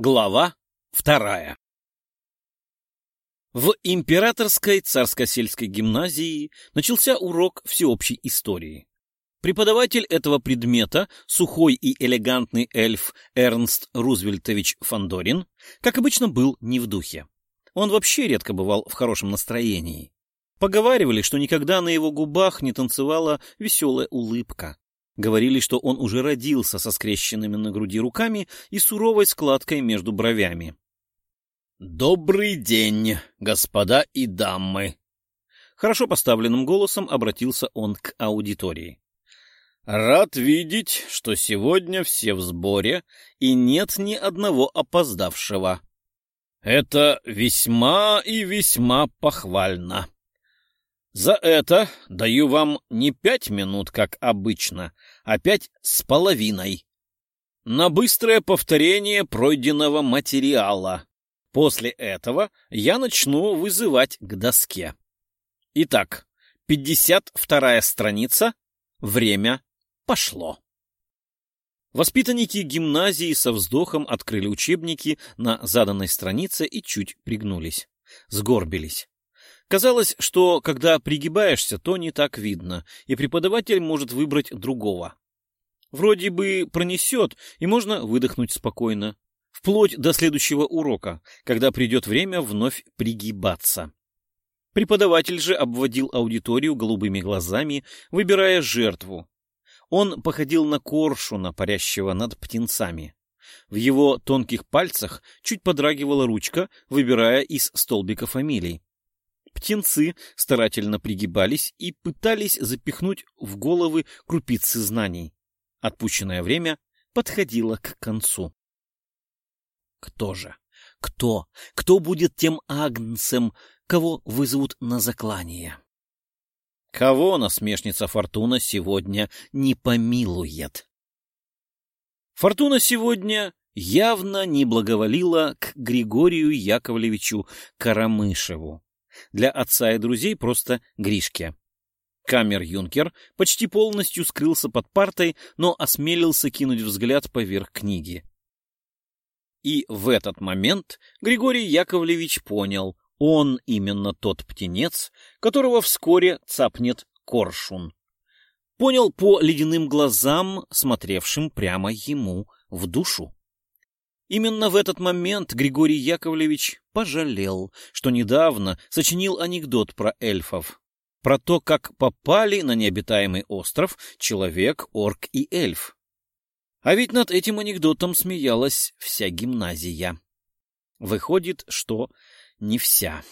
Глава вторая В Императорской царско-сельской гимназии начался урок всеобщей истории. Преподаватель этого предмета, сухой и элегантный эльф Эрнст Рузвельтович Фандорин, как обычно, был не в духе. Он вообще редко бывал в хорошем настроении. Поговаривали, что никогда на его губах не танцевала веселая улыбка. Говорили, что он уже родился со скрещенными на груди руками и суровой складкой между бровями. «Добрый день, господа и дамы!» Хорошо поставленным голосом обратился он к аудитории. «Рад видеть, что сегодня все в сборе и нет ни одного опоздавшего. Это весьма и весьма похвально. За это даю вам не пять минут, как обычно, а пять с половиной. На быстрое повторение пройденного материала. После этого я начну вызывать к доске. Итак, 52-я страница. Время пошло. Воспитанники гимназии со вздохом открыли учебники на заданной странице и чуть пригнулись, сгорбились. Казалось, что когда пригибаешься, то не так видно, и преподаватель может выбрать другого. Вроде бы пронесет, и можно выдохнуть спокойно. Вплоть до следующего урока, когда придет время вновь пригибаться. Преподаватель же обводил аудиторию голубыми глазами, выбирая жертву. Он походил на коршуна, парящего над птенцами. В его тонких пальцах чуть подрагивала ручка, выбирая из столбика фамилий. Птенцы старательно пригибались и пытались запихнуть в головы крупицы знаний. Отпущенное время подходило к концу. Кто же? Кто? Кто будет тем агнцем, кого вызовут на заклание? Кого насмешница Фортуна сегодня не помилует? Фортуна сегодня явно не благоволила к Григорию Яковлевичу Карамышеву для отца и друзей просто Гришке. Камер-юнкер почти полностью скрылся под партой, но осмелился кинуть взгляд поверх книги. И в этот момент Григорий Яковлевич понял, он именно тот птенец, которого вскоре цапнет коршун. Понял по ледяным глазам, смотревшим прямо ему в душу. Именно в этот момент Григорий Яковлевич пожалел, что недавно сочинил анекдот про эльфов. Про то, как попали на необитаемый остров человек, орк и эльф. А ведь над этим анекдотом смеялась вся гимназия. Выходит, что не вся.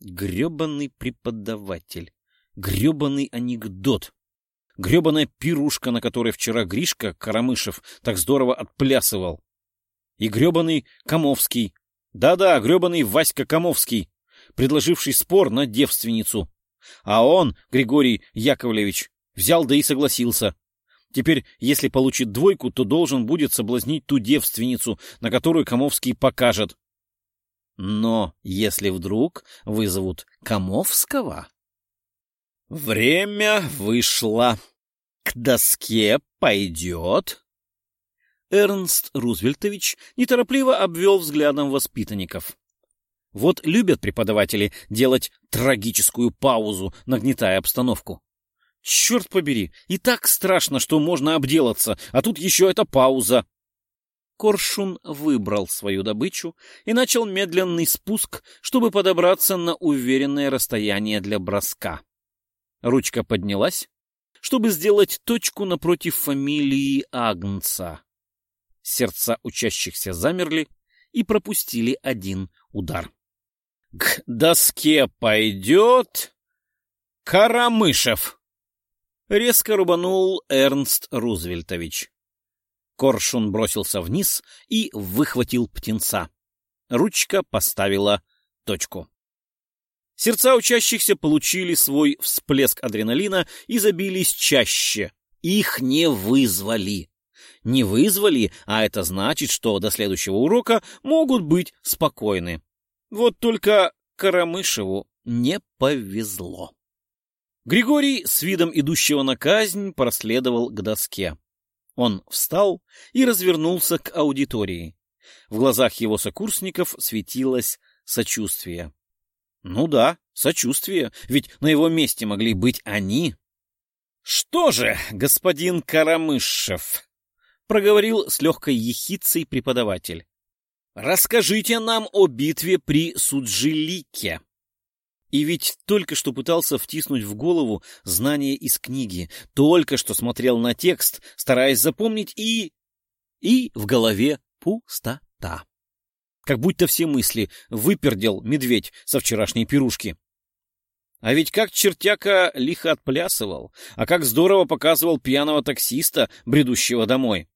Гребаный преподаватель. Гребаный анекдот. Гребаная пирушка, на которой вчера Гришка Карамышев так здорово отплясывал. И гребаный Комовский. Да-да, гребаный Васька Комовский, предложивший спор на девственницу. А он, Григорий Яковлевич, взял да и согласился. Теперь, если получит двойку, то должен будет соблазнить ту девственницу, на которую Комовский покажет. Но если вдруг вызовут Комовского... Время вышло. К доске пойдет... Эрнст Рузвельтович неторопливо обвел взглядом воспитанников. Вот любят преподаватели делать трагическую паузу, нагнетая обстановку. Черт побери, и так страшно, что можно обделаться, а тут еще эта пауза. Коршун выбрал свою добычу и начал медленный спуск, чтобы подобраться на уверенное расстояние для броска. Ручка поднялась, чтобы сделать точку напротив фамилии Агнца. Сердца учащихся замерли и пропустили один удар. — К доске пойдет Карамышев! — резко рубанул Эрнст Рузвельтович. Коршун бросился вниз и выхватил птенца. Ручка поставила точку. Сердца учащихся получили свой всплеск адреналина и забились чаще. Их не вызвали не вызвали, а это значит, что до следующего урока могут быть спокойны. Вот только Карамышеву не повезло. Григорий с видом идущего на казнь проследовал к доске. Он встал и развернулся к аудитории. В глазах его сокурсников светилось сочувствие. Ну да, сочувствие, ведь на его месте могли быть они. Что же, господин Карамышев, проговорил с легкой ехицей преподаватель. Расскажите нам о битве при Суджилике. И ведь только что пытался втиснуть в голову знания из книги, только что смотрел на текст, стараясь запомнить, и... И в голове пустота. Как будто все мысли выпердел медведь со вчерашней пирушки. А ведь как чертяка лихо отплясывал, а как здорово показывал пьяного таксиста, бредущего домой.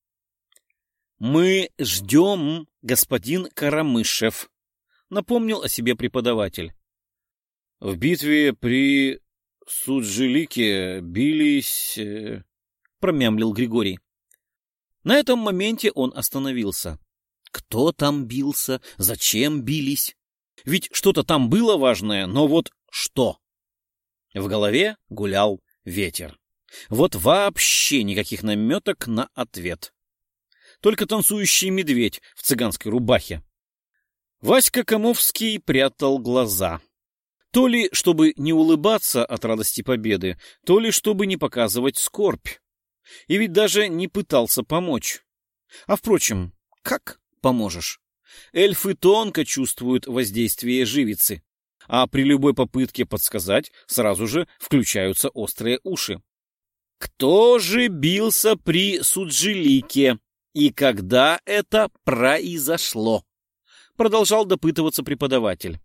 «Мы ждем, господин Карамышев», — напомнил о себе преподаватель. В битве при Суджилике бились... Э, промямлил Григорий. На этом моменте он остановился. Кто там бился? Зачем бились? Ведь что-то там было важное, но вот что? В голове гулял ветер. Вот вообще никаких наметок на ответ. Только танцующий медведь в цыганской рубахе. Васька Комовский прятал глаза. То ли чтобы не улыбаться от радости победы, то ли чтобы не показывать скорбь. И ведь даже не пытался помочь. А впрочем, как поможешь? Эльфы тонко чувствуют воздействие живицы, а при любой попытке подсказать сразу же включаются острые уши. Кто же бился при Суджилике и когда это произошло? Продолжал допытываться преподаватель.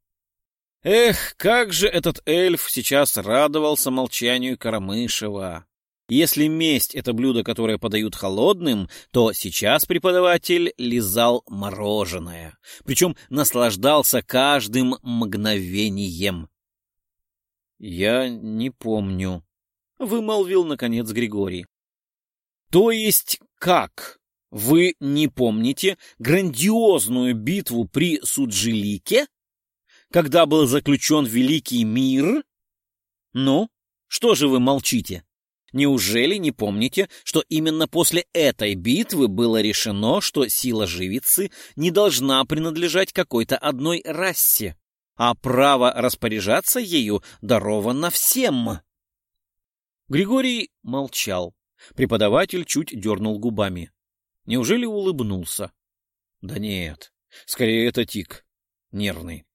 Эх, как же этот эльф сейчас радовался молчанию Карамышева. Если месть — это блюдо, которое подают холодным, то сейчас преподаватель лизал мороженое, причем наслаждался каждым мгновением. — Я не помню, — вымолвил, наконец, Григорий. — То есть как? Вы не помните грандиозную битву при Суджилике? когда был заключен великий мир? Ну, что же вы молчите? Неужели не помните, что именно после этой битвы было решено, что сила живицы не должна принадлежать какой-то одной расе, а право распоряжаться ею даровано всем? Григорий молчал. Преподаватель чуть дернул губами. Неужели улыбнулся? Да нет, скорее это тик, нервный.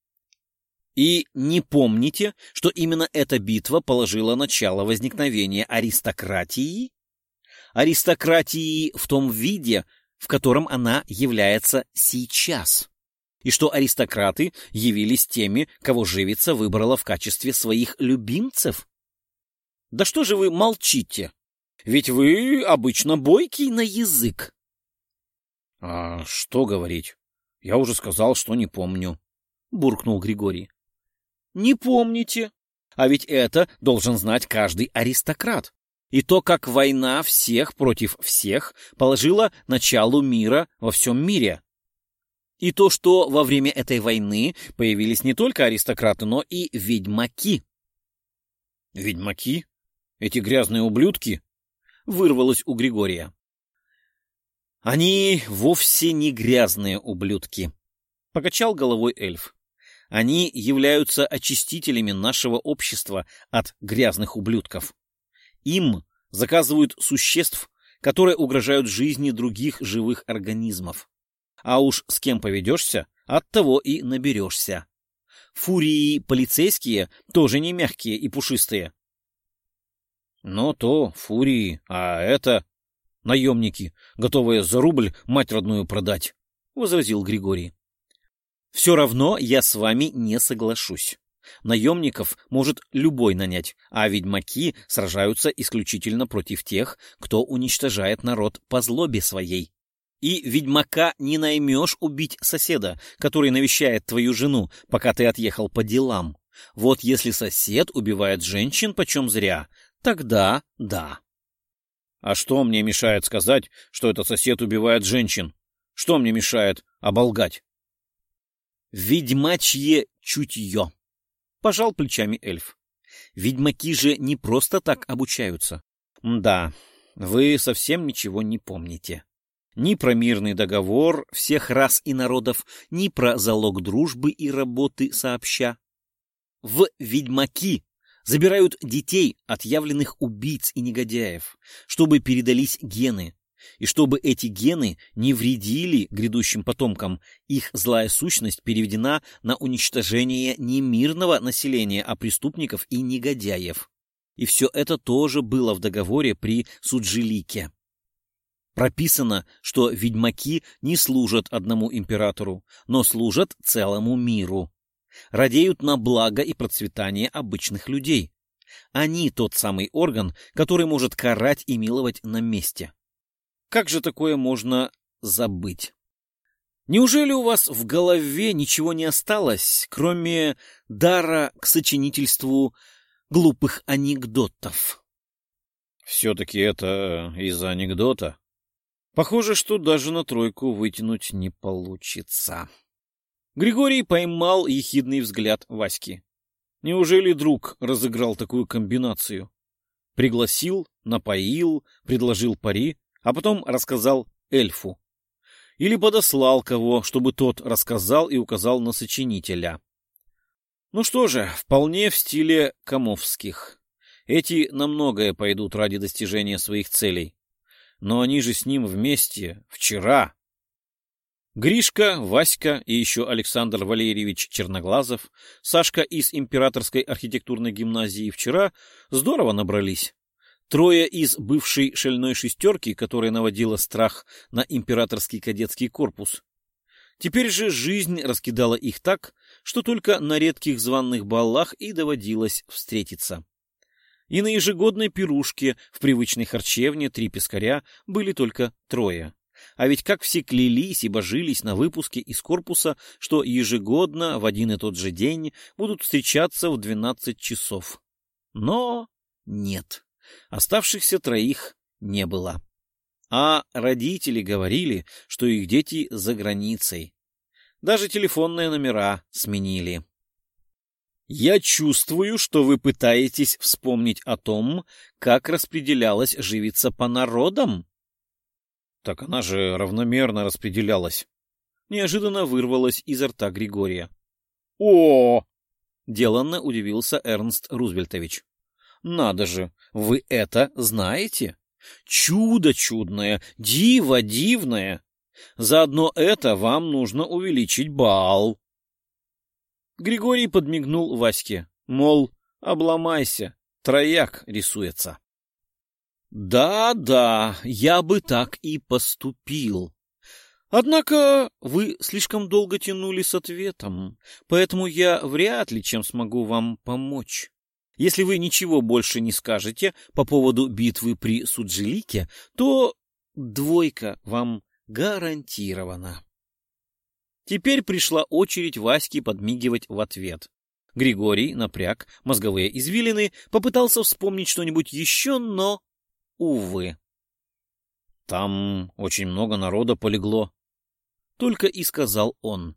И не помните, что именно эта битва положила начало возникновения аристократии? Аристократии в том виде, в котором она является сейчас. И что аристократы явились теми, кого живица выбрала в качестве своих любимцев? Да что же вы молчите? Ведь вы обычно бойкий на язык. — А что говорить? Я уже сказал, что не помню, — буркнул Григорий. Не помните. А ведь это должен знать каждый аристократ. И то, как война всех против всех положила началу мира во всем мире. И то, что во время этой войны появились не только аристократы, но и ведьмаки. Ведьмаки? Эти грязные ублюдки? Вырвалось у Григория. Они вовсе не грязные ублюдки. Покачал головой эльф. Они являются очистителями нашего общества от грязных ублюдков. Им заказывают существ, которые угрожают жизни других живых организмов. А уж с кем поведешься, от того и наберешься. Фурии полицейские тоже не мягкие и пушистые. Но то фурии, а это наемники, готовые за рубль мать родную продать, — возразил Григорий. Все равно я с вами не соглашусь. Наемников может любой нанять, а ведьмаки сражаются исключительно против тех, кто уничтожает народ по злобе своей. И ведьмака не наймешь убить соседа, который навещает твою жену, пока ты отъехал по делам. Вот если сосед убивает женщин почем зря, тогда да. А что мне мешает сказать, что этот сосед убивает женщин? Что мне мешает оболгать? «Ведьмачье чутье», — пожал плечами эльф. «Ведьмаки же не просто так обучаются». «Да, вы совсем ничего не помните. Ни про мирный договор всех рас и народов, ни про залог дружбы и работы сообща. В «Ведьмаки» забирают детей отъявленных убийц и негодяев, чтобы передались гены, и чтобы эти гены не вредили грядущим потомкам, их злая сущность переведена на уничтожение не мирного населения, а преступников и негодяев. И все это тоже было в договоре при Суджилике. Прописано, что ведьмаки не служат одному императору, но служат целому миру. Радеют на благо и процветание обычных людей. Они тот самый орган, который может карать и миловать на месте. Как же такое можно забыть? Неужели у вас в голове ничего не осталось, кроме дара к сочинительству глупых анекдотов? Все-таки это из-за анекдота. Похоже, что даже на тройку вытянуть не получится. Григорий поймал ехидный взгляд Васьки. Неужели друг разыграл такую комбинацию? Пригласил, напоил, предложил пари, а потом рассказал эльфу. Или подослал кого, чтобы тот рассказал и указал на сочинителя. Ну что же, вполне в стиле Комовских. Эти на многое пойдут ради достижения своих целей. Но они же с ним вместе вчера. Гришка, Васька и еще Александр Валерьевич Черноглазов, Сашка из Императорской архитектурной гимназии вчера здорово набрались. Трое из бывшей шальной шестерки, которая наводила страх на императорский кадетский корпус. Теперь же жизнь раскидала их так, что только на редких званных баллах и доводилось встретиться. И на ежегодной пирушке в привычной харчевне «Три пескаря» были только трое. А ведь как все клялись и божились на выпуске из корпуса, что ежегодно в один и тот же день будут встречаться в 12 часов. Но нет. Оставшихся троих не было. А родители говорили, что их дети за границей. Даже телефонные номера сменили. Я чувствую, что вы пытаетесь вспомнить о том, как распределялась живица по народам. Так она же равномерно распределялась. Неожиданно вырвалась изо рта Григория. О! Деланно удивился Эрнст Рузвельтович. Надо же, вы это знаете? Чудо чудное, диво дивное. Заодно это вам нужно увеличить бал. Григорий подмигнул Ваське, мол, обломайся, трояк рисуется. Да-да, я бы так и поступил. Однако вы слишком долго тянули с ответом, поэтому я вряд ли чем смогу вам помочь. Если вы ничего больше не скажете по поводу битвы при Суджилике, то двойка вам гарантирована. Теперь пришла очередь Васьки подмигивать в ответ. Григорий напряг мозговые извилины, попытался вспомнить что-нибудь еще, но, увы. Там очень много народа полегло. Только и сказал он.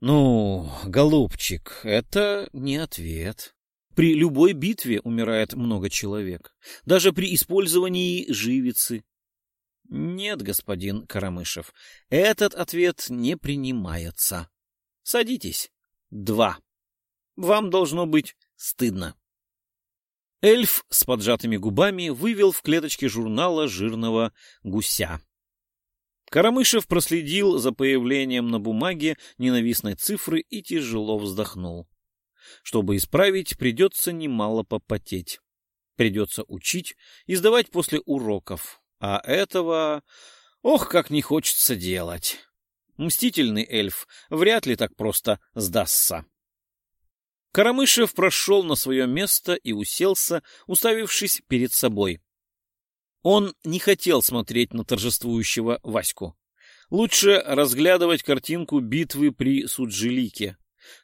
Ну, голубчик, это не ответ. При любой битве умирает много человек, даже при использовании живицы. Нет, господин Карамышев, этот ответ не принимается. Садитесь. Два. Вам должно быть стыдно. Эльф с поджатыми губами вывел в клеточке журнала жирного гуся. Карамышев проследил за появлением на бумаге ненавистной цифры и тяжело вздохнул. Чтобы исправить, придется немало попотеть. Придется учить и сдавать после уроков. А этого... Ох, как не хочется делать. Мстительный эльф вряд ли так просто сдастся. Карамышев прошел на свое место и уселся, уставившись перед собой. Он не хотел смотреть на торжествующего Ваську. Лучше разглядывать картинку битвы при Суджилике.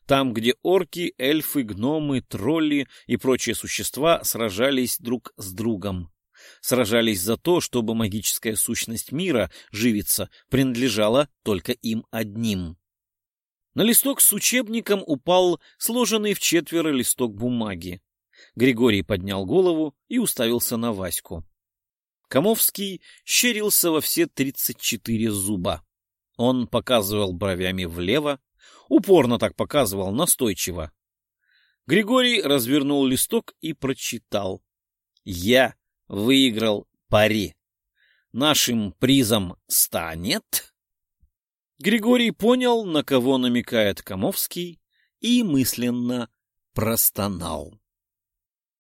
Там, где орки, эльфы, гномы, тролли и прочие существа сражались друг с другом. Сражались за то, чтобы магическая сущность мира, живица, принадлежала только им одним. На листок с учебником упал сложенный в четверо листок бумаги. Григорий поднял голову и уставился на Ваську. Комовский щерился во все тридцать четыре зуба. Он показывал бровями влево, упорно так показывал, настойчиво. Григорий развернул листок и прочитал. «Я выиграл пари. Нашим призом станет...» Григорий понял, на кого намекает Комовский, и мысленно простонал.